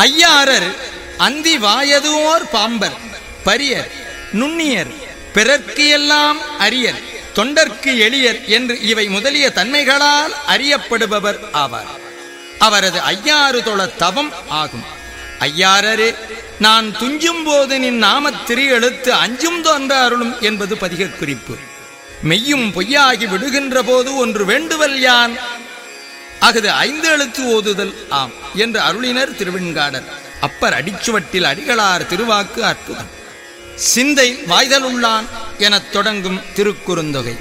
ஐயாரர் அந்தி வாயதுவோர் பாம்பர் பரியர் நுண்ணியர் பிறர்க்கு எல்லாம் அரியர் தொண்டர்க்கு எளியர் என்று இவை முதலிய தன்மைகளால் அறியப்படுபவர் ஆவார். அவரது ஐயாறு தொழ தவம் ஆகும். ஐயாரரே நான் துஞ்சும் போது நின் நாம திரு எழுத்து அஞ்சும் தோன்ற அருளும் என்பது பதிகக் குறிப்பு மெய்யும் பொய்யாகி விடுகின்ற போது ஒன்று வேண்டுவல் யான் ஆகது ஐந்து எழுத்து ஓதுதல் ஆம் என்று அருளினர் திருவெண்காடர். அப்பர் அடிச்சுவட்டில் அடிகளார் திருவாக்கு அற்புதம். சிந்தை வாய்தலுள்ளான் எனத் தொடங்கும் திருக்குறுந்தொகை.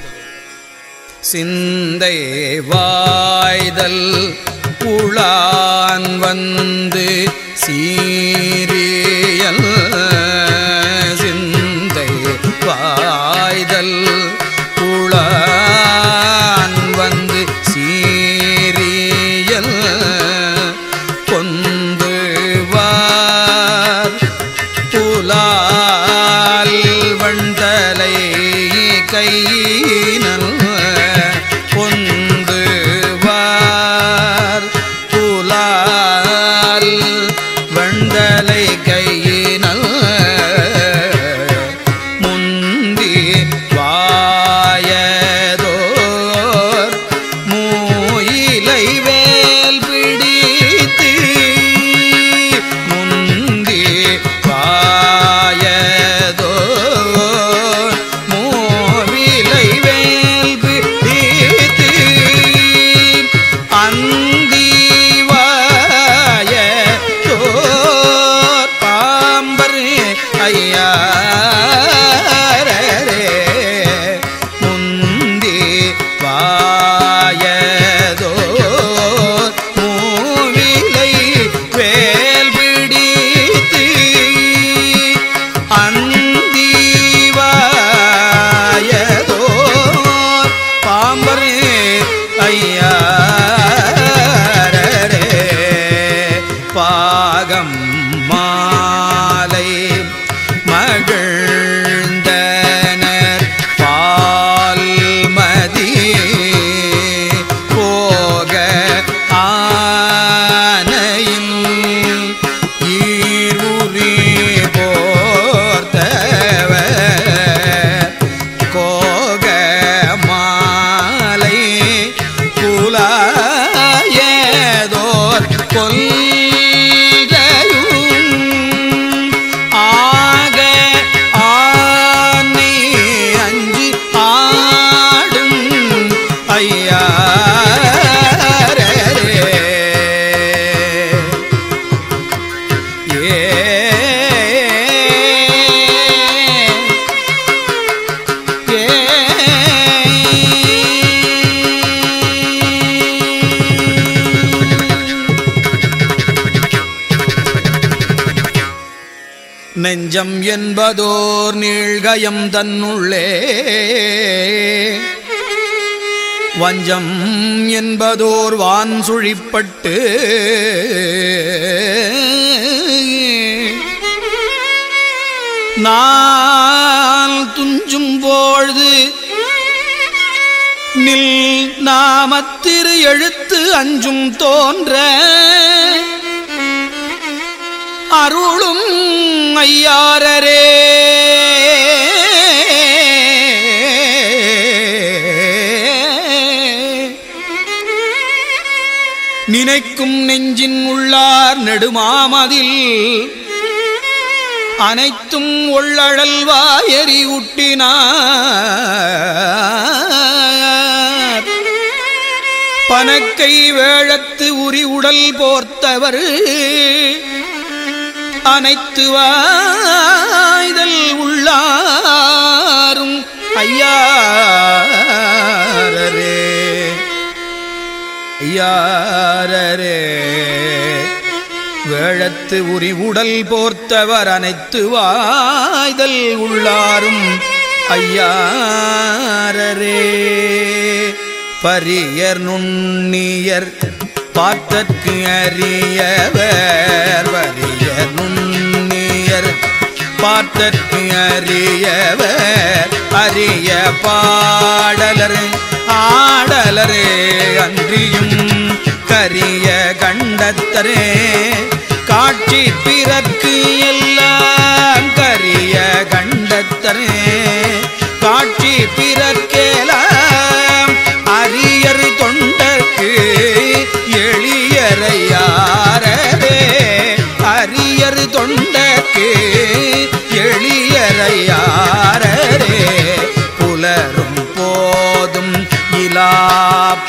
சிந்தை வாய்தல் உளான் வந்து நெஞ்சம் என்பதோர் நீழ்கயம் தன்னுள்ளே. வஞ்சம் என்பதோர் வான் சுழிப்பட்டு. நான் துஞ்சும் பொழுது நில் நாமத்திரு எழுத்து அஞ்சும் தோன்ற. அருளும் ஐயாரரே. நினைக்கும் நெஞ்சின் உள்ளார் நெடுமாமதில் அனைத்தும் உள்ளழல் வாயறி ஊட்டினார் பனக்கை வேழத்து உரி உடல் போர்த்தவர் அனைத்து வாய்தல் உள்ளாரும் ஐயாரரே ஐயாரரே. வேழத்து உரி உடல் போர்த்தவர் அனைத்து வாய்தல் உள்ளாரும் ஐயாரரே. பரியர் நுண்ணியர் பார்த்தற்கு அறியவர் வரிய நுண்ணியர் பார்த்தற்கு அறியவர் அரிய பாடலர். ஆடலரே அன்றியும் கரிய கண்டத்தரே. காட்சி பிறக்கு எல்லாம் கரிய கண்டத்தரே.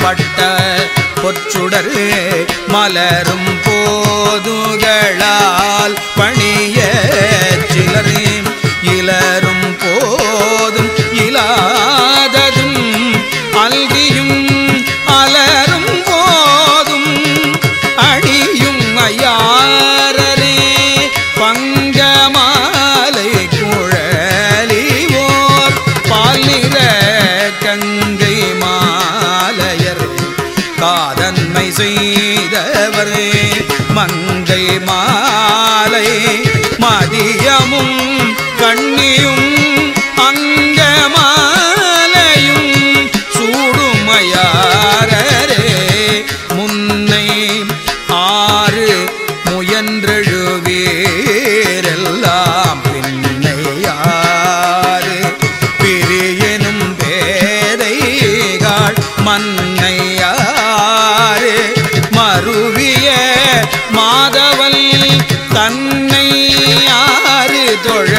பட்ட பொற்றுடர் மலரும் போதுகளால் பணிய சிலரும் இலரும் காதன்மை செய்தவர் மங்கை மாலை மதியமும் கண்ணியும் தன்னை யாரு தொழ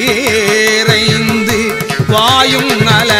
நீரைந்து வாயும் நல